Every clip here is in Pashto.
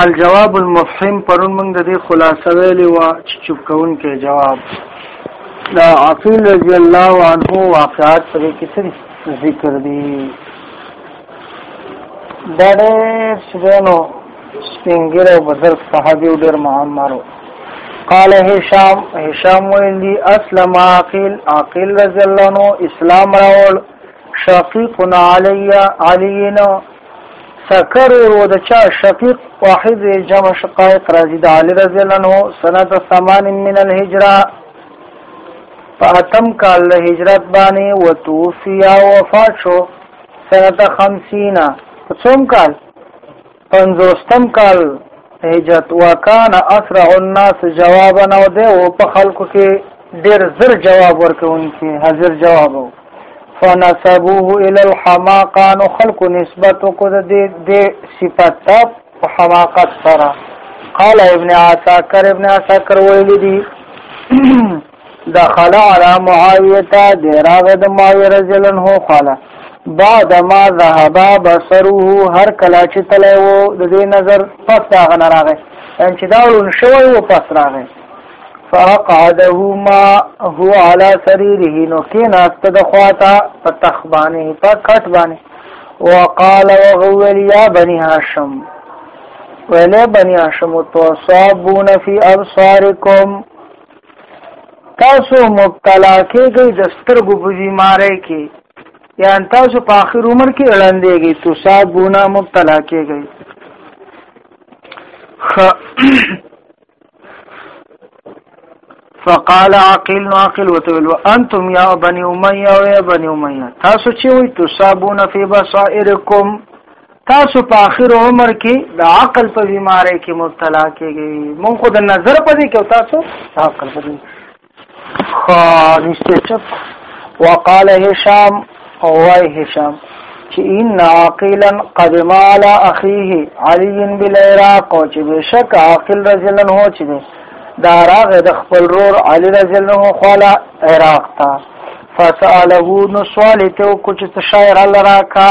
الجواب المفهم پرون موږ د دې خلاصه ویلې و چې چوب کون کې جواب دا عقیل رضی الله عنه واقعات پرې کې څه ذکر دي دا ډېر سبحانو سپینګر او بزرګ صحابي او ډېر معمرو قال هشام هشام ویلی اسلم عاقل عاقل رضی الله عنه اسلام راول شقیق علی علیین سکر ورو د چا شقیق واحد جمع شقائق راځي د علی رضی الله عنه سنه 8 من الهجره فاتم کال د هجرت باندې وتوفیا وفات شو سنه 50 څوم کال پنځوستم کال هجرت وکان اسرع الناس جوابا او ده او په خلکو کې ډیر زر جواب ورکونکي حاضر جواب وو فنسبوه الى الحماقه نو خلکو نسبت کو د دې صفات ته په حماقت سره قال ابن عساکر ابن عساکر ویل دي دخل على معاویتا دی راغ د معاوی رضی الله عنه خاله بعد ما ذهب بصره هر کلا چې تلای وو د دې نظر پس دا غن راغی ان چې دا ورن شوی وو پس راغی فقعده ما هو على سريره نو کې ناست د خواتا په تخ باندې په کټ باندې وقال وغول يا بني هاشم ولا بني هاشم تصابون في ابصاركم تاسو مبتلا کېږئ د سترګو په بیماری کې یا تاسو په آخر عمر کې اړندېږئ تصابونه مبتلا کېږئ فقال عقيل نو عقيل وتویل انتم یا بني اميه او یا بني اميه تاسو چې وي تصابون فی بصائرکم تاسو په اخر عمر کې د عقل په بیماری کې مبتلا کېږئ مونږ خو د نظر په دې کې تاسو عقل په دې خو نشته چپ وقال هشام او وای هشام چې ان عاقلا قدم على اخيه علي بالعراق او چې بشک عاقل رضی الله عنه چې دا راغ د خپل رور علي رضی الله عنه خلا عراق ته فساله نو سوال ته کو چې شاعر الله راکا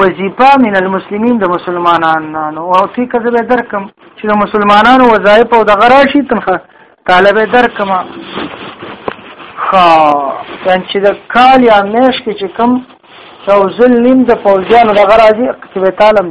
وظیفه من المسلمین د مسلمانانو او ټیک زه به درکم چې د مسلمانانو وظایف او د غراشي تنخه طالب درکم خا یعنی چې د کال یا میش کې چې کم یو ځل نیم د پوځیانو د غرازي اقتبال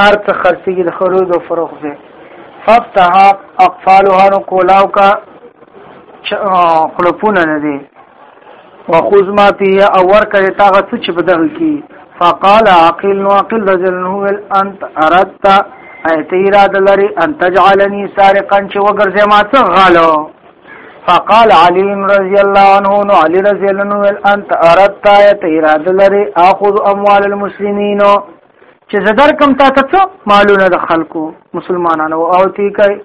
هر څه خرڅېږي د خرود او فروخت ځای ففتح اقفالها نو کولاو کا خلپونه نه دي وخذ ما فيه او ورکه تاغه څه چې بدغه کی فقال عقل نو عقل رجل هو انت اردت ایت اراده لري ان تجعلني سارقا چې وګرځې ما څه غالو فقال علي رضي الله عنه نو علي رضي الله عنه انت اردت ایت اراده لري اخذ اموال المسلمين چې زدر کم تا ته څو مالونه د خلکو مسلمانانو او تی کوي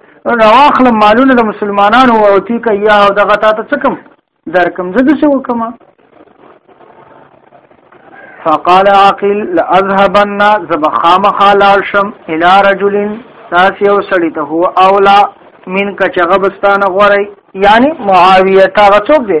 راخل مالونه د مسلمانانو او تی کوي یا او دغه تا ته څه کم در کم زده څه وکم فقال عاقل لاذهبن زبخام خلال شم الى رجل ناس یو سړی ته هو اولا من کچغبستان غوري یعنی معاویه تا غڅوب دی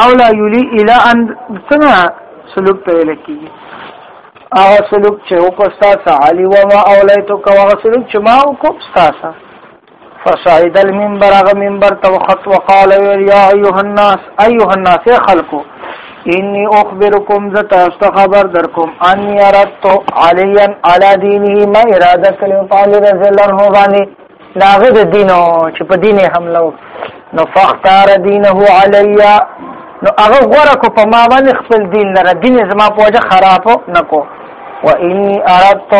او لا یلی الا ان څنګه سلوک ته ویل کیږي هغه سلوک چې وکستا سالی و ما اولیتو کا هغه سلوک چې ما وکستا سا فصعد المنبر هغه منبر ته وخت وقال یا ایها الناس ایها الناس خلقو انی اخبرکم ز تاسو خبر درکم ان یرت علی علی دینه ما اراده کلم فعل رضی الله عنه داغه د دینو چې په دینه حمله نو فختار دینه علیا نو هغه غره کو په ما باندې خپل دین لره دین زما په وجه خراب نکو و انی اردت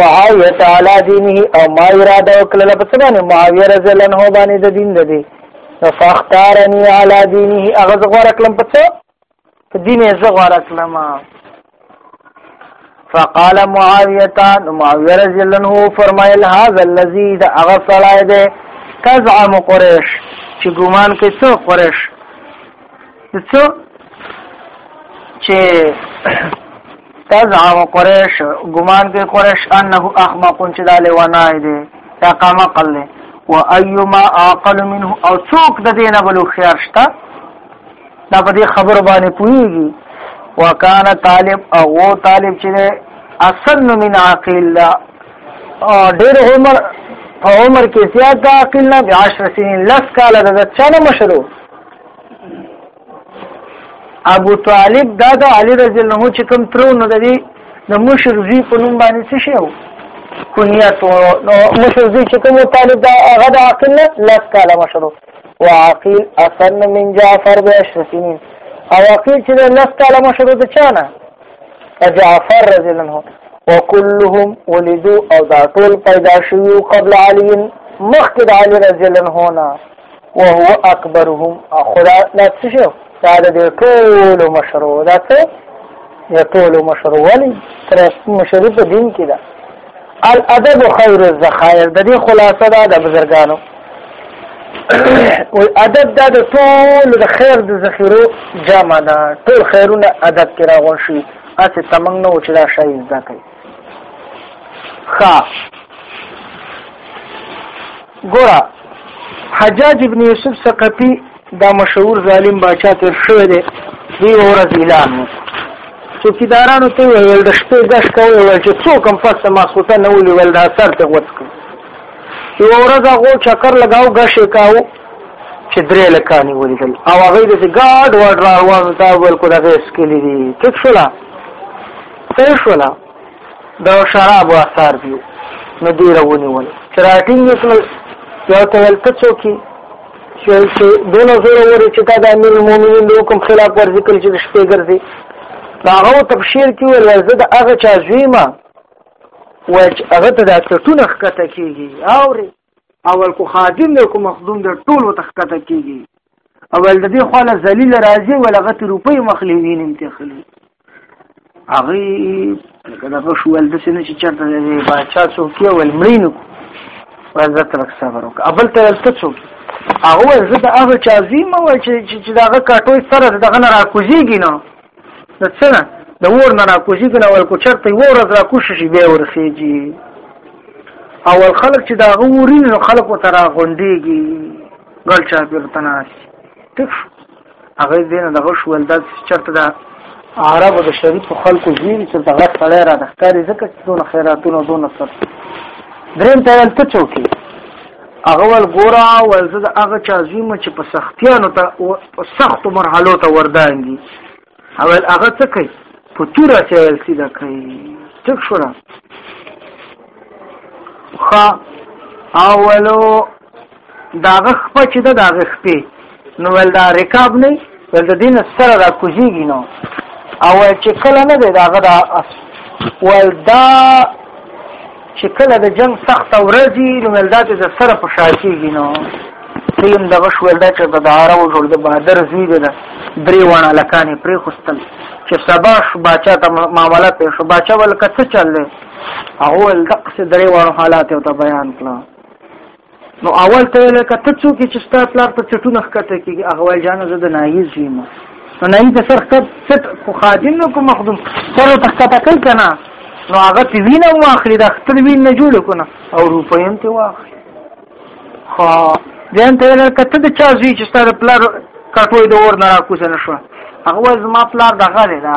معاویه علی دینه او ما اراده وکړه په څه باندې معاویه رضی الله عنه باندې د دین د دی نو فختارنی علی دینه هغه غره کلم په څه دین یې زه غوره کړم فقال معاویه معاویه رضی الله عنه فرمایل هاذا الذی دا هغه سړی دی تزعم قریش چې ګومان کوي څو قریش څو چې تزعم قریش ګومان کوي قریش انه احمق چې دا لیوانه دی دا قامه قله و ايما عاقل منه او څوک د دینه بل خيار شته دا په دې خبر باندې پوېږي وکانه طالب او طالب چې اصل من عقل ډېر عمر په عمر کې زیات د عقل نه 10 سنین لس کاله د چانه مشرو ابو طالب دا د علی رضی الله عنه چې کوم ترو نه دی د مشر زی په نوم باندې څه شو کنیت نو مشر زی چې کوم طالب دا هغه د عقل نه لس کاله مشرو وعقيل أسن من جعفر بعشر سنين او عقيل چې لس کاله مشهور د چانه جعفر رضی الله عنه وكلهم ولدوا او دا ټول پیدا شوی قبل علي مخکې د علي رضی الله عنه نه وهو اکبرهم خدا لا څه شو دا د ټول مشهور دا څه د ټول مشهور ولي تر مشهور په دین کې ده الادب خیر الذخائر د دې خلاصه ده د بزرګانو او ادب دا د ټول د خیر د ذخیرو جامه ده ټول خیرونه ادب کې راغون شي اته تمنګ نه وچ دا شای زده کوي خا ګورا حجاج ابن یوسف ثقفی دا مشهور ظالم باچا تیر شوی دی دی ورځ اعلان چوکیدارانو ته ویل د شپې ګش کوي ول چې څوک هم پس ما سوته نه ولي ول دا سر ته وڅ کو یو ورځ هغه چکر لگاو ګش کاو چې درې لکانی ولیدل او هغه د ګاډ وډ را روان تا ول کو دغه سکلی دي ټیک شولا څه شولا دا شراب اثر دی نو دی راونی ول چې راټینګ یو ته ول ته څوکي چې دونه زور ورې چې تا د امیر المؤمنین د حکم خلاف ورزي کړي چې د شپې ګرځي هغه تبشیر کې ویل زه د هغه چا زوی ما و چې هغه ته د سټونه ښکته کیږي اوري اول کو خادم نه کو مخدوم د ټول وته ښکته کیږي اول د دې خاله ذلیل راځي ولغه روپي مخلوین انتخلي هغه لکه دا شو ول د سینې چې چرته دی با چا څوک یې ول مړینو راځه تر صبر وکړه اول ته ته څوک هغه زه د هغه چا زیم و چې چې داغه کاټوي سره دغه نه راکوزیږي نو د څنګه د ور نه راکوزیږي نو ول کو چرته یو ورځ راکوشي شي به ورخیږي اول خلک چې داغه ورین نو خلکو ترا غونډيږي ګل چا پیرتناش ټیک شو هغه دې نه دغه شول دا چرته دا عربو د شریف خلکو زیری چې دغه سړی را نخکاری ځکه چې دونه خیراتونه دونه سر دریم ته ولته چوکي هغه ول ګورا ول زه هغه چا زیمه چې په سختیانو ته او سخت مرحلو ته وردانګي اول هغه څه کوي په تور چې ول سیدا کوي ټک شو خا اولو دا هغه خپه چې ده د هغې خپې نو ویل دا رکاب نه ویل د دې نه سره را کوزېږي نو او ویل چې کله نه دی د هغه دا ویل دا چې کله د جنګ سخته ورځ وي نو ویل دا چې د سره په شا کېږي نو سیم دغه شو ویل دا چې د عربو جوړ د بهادر زوی دی ده درې واڼه هلکانې پرېښوستل چې سبا شو باچا ته معامله پېښ شو باچا ویل که څه چل دی هغه ویل دقسې درې واړو حالات یې ورته بیان کړه نو اول ته لکه ته څوک چې ستا پلار ته چټونه ښکته کېږي هغه وایي جانه زه د نایز یم نو نایز د سر ښکت چټ خو خادم نو کوم مخدوم سر ته ښکته کوي که نه نو هغه ته وینه هم واخلي د اختر وین نه جوړ که نه او روپۍ هم ته واخلي خو ځان ته لکه ته د چا زوی چې ستا د پلار کټوی د اور نه راکوزه نه شوه هغه وایي زما پلار دغه دی دا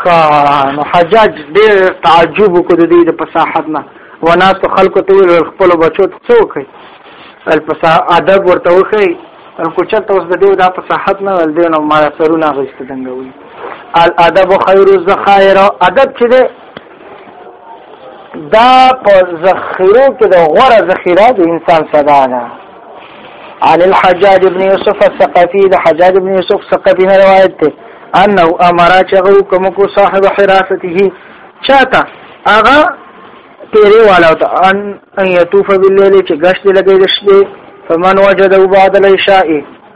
خا نو حجاج ډېر تعجب کو د دې د فصاحت نه وناس خلکو ته ویل خپل بچو ته څه وکړي الفصا ادب ورته وکړي خو چرته اوس د دې د فصاحت نه ول دینو ما سرونه غوښته دنګ وي الادب خیر الذخائر ادب چې ده دا په ذخیره کې د غوره ذخیره د انسان صدا ده عن الحجاج ابن يوسف الثقفي ده حجاج ابن يوسف الثقفي نه روایت ده انه امر چغو کوم کو صاحب حراسته چاته اغا تیرې والا ته ان ان يطوف بالليل چې غشت لګې د شپې فمن وجده بعد العشاء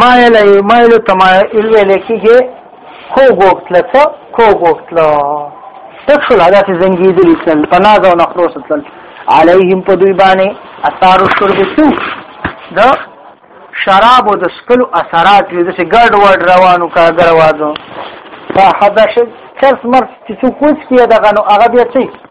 مایل ای مایل تمایل ویل کېږي کوږ وکتله څه کوږ وکتله تک شول هداسې زنګېدلي تلل په ناز او نخرو سره تلل علیهم په دوی باندې اثار الشرب سو د شراب او د سکلو اثرات دي چې ګډ وډ روانو کا ګروازو فحدش چرس مرس چې څوک وڅ کیه دغه نو هغه بیا څه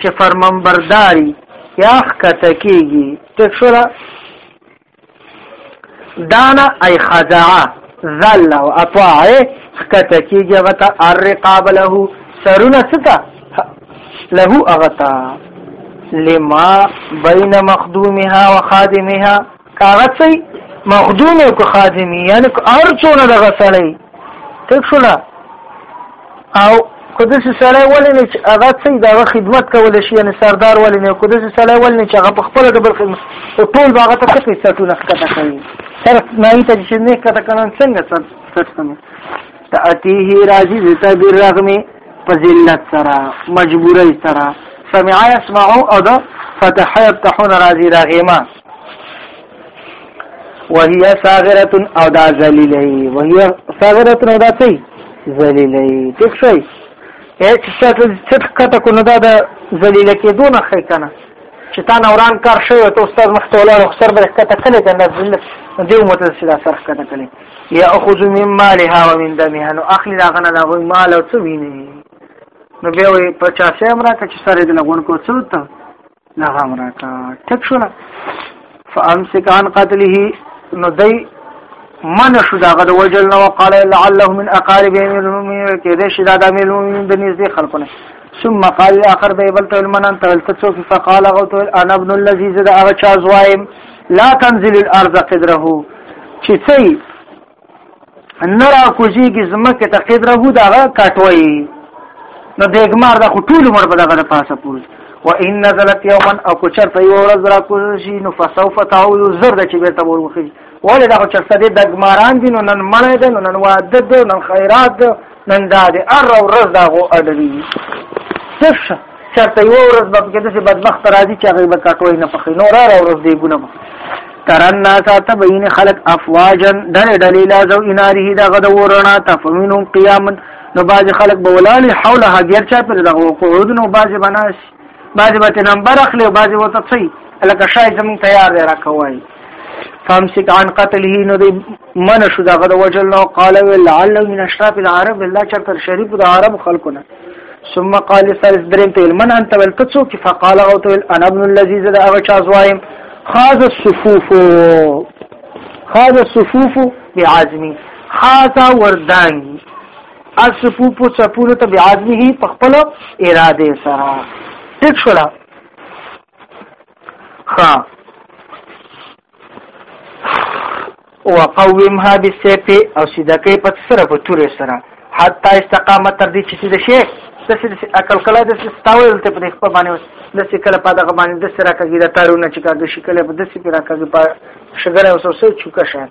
چې فرمانبرداري یا ښکته کېږي ټیک شوله دانا ای خضعه ذل او اطاع ښکته کېږي هغه ته الرقاب له سرونه ستا له هغه ته لما بين مخدومها وخادمها که هغه څه مخدوم او که خادمي یعنی که هر څونه دغه سړی ټیک شو نه او که داسې سړی ولې نه چې هغه څه دغه خدمت کولی شي یعنی سردار ولې نه که داسې سړی ولې نه چې هغه په خپله د بل خدمت او ټول به هغه ته څه کوي سټونه ښکته کوي سر نایي ته چې نه ښکته کړه څنګه سر سټ کوي تأتیه راځي د تبیر رغمې په ذلت سره مجبورۍ سره سمع يسمعو او د فتح يفتحون راځي راغيما وهي صاغره او دا ذلیلې وهي صاغره او دا څه ذلیلې ټیک شي هیڅ څه څه کته کو نه دا ذلیلې کې دونه خې کنه چې تا نوران کار شوی او ته استاد مخته ولاړ او سر بر کته کله د نزل دې مت سره دا سر کته کله یا اخذ من مالها ومن دمها نو اخلي دا غنه دا وای مال او څه ویني نو به وي 50 امرا کچ سره د لغون کو څه ته نه هم راکا ټک شو فامسك عن قتله نو دی من شو داغه د وجل نو قال لعله من اقارب المؤمنين کده شي دا د المؤمنين د نږدې خلقونه ثم قال اخر به بل تل من انت تلتسو فقال غوت انا ابن الذي زد اغه چا زوایم لا تنزل الارض قدره چې څه نه را کوزیږي زمکه ته قدره هو دغه کټوي نو د اګمار د ټول عمر په دغه پاسه پوری و ان نزلت یوما او کو چرته یو ورځ را کوزی نو فسوف تعود زر د چې بیرته ورغی ولې دا چرته د اګماران دي نو نن مړ دي نو نن واده دي نن خیرات دي نن دا دی ار او رز دا غو اډوي صرف چرته یو ورځ به کې داسې بدبخت راځي چې هغه به کټوي نه پخې نو را ورځ دی ګونه ترن ناسا تبین خلق افواجا دل دلیل ازو اناره دا غد ورنا تفمنهم قیاما نو باز خلق بولال حولها غیر چا پر دغه قعود نو باز بناش بعضې به ترې نمبر اخلي او بعضې به ته څه وي لکه شای زمونږ تیار دی راکه وایي فامسک عن قتله نو دی من شو دا غد وجل نو قال لعل من اشراف العرب الله چرته شریف د عرب خلقونه ثم قال ثالث دریم ته من انت ولتسو کی فقال او ته انا ابن الذي زاد اغه چا زوایم خاز الصفوف خاز الصفوف بعزمي خاز وردان اصفو په چپونو ته بعزمه په خپل اراده سره ټیک شولا خا وقومها بالسيف او سیده کوي په سره په تورې سره حتی استقامت تر دې چې سیده شي د سې عقل کله د ستاول ته په خپل باندې د سې کله په دغه باندې د سره کوي د تارونه چې کاږي شي کله په د سې پیرا کوي په شګره او سوسه چوکا شات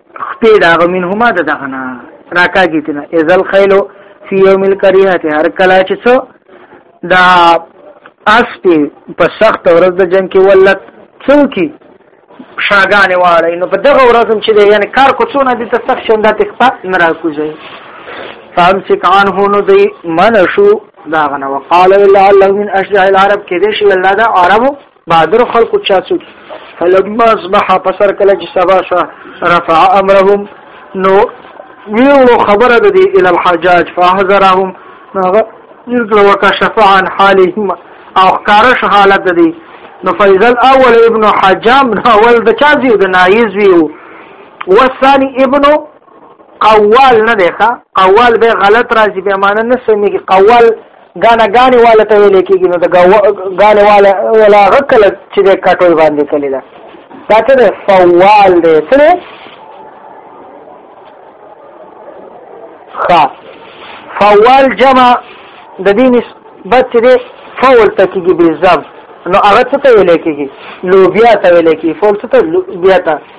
خپې دا منهما د دغه نه راکاږي تنه ازل خیلو فی یوم الکریهه هر کلا چې څو دا اس په سخت ورځ د جنگ کې ولت څوکي شاګانې واړی نو په دغه ورځ هم چې یعنی کار کو څونه دي ته سخت شوند ته خپه نه راکوځي فهم چې کان هونو دی من شو دا غنه وقال الا الله من اشجع العرب کې دې شي الله دا عربو بادر خلق چا څوک فلما اصبح پسر کله چې سبا شو رفع امرهم نو ویو خبره د دې ال الحجاج فاحذرهم هغه یذل وکشف عن حالهم او کارش حالت دې نو فیضل اول ابن حجام اول د چا زی د نایز ویو والثاني ابن قوال نه ده قوال به غلط راځي به معنی نه سمي قوال غانا غانې والا ته ویل کېږي نو د غانې والا ولا غکل چې د کټوي باندې کلی دا دا څه ده فوال دی څه ده خا فوال جمع د دې نسبت چې ده فول ته کېږي بزم نو هغه څه ته ویل کېږي لوبیا ته ویل کېږي فول څه ته لوبیا ته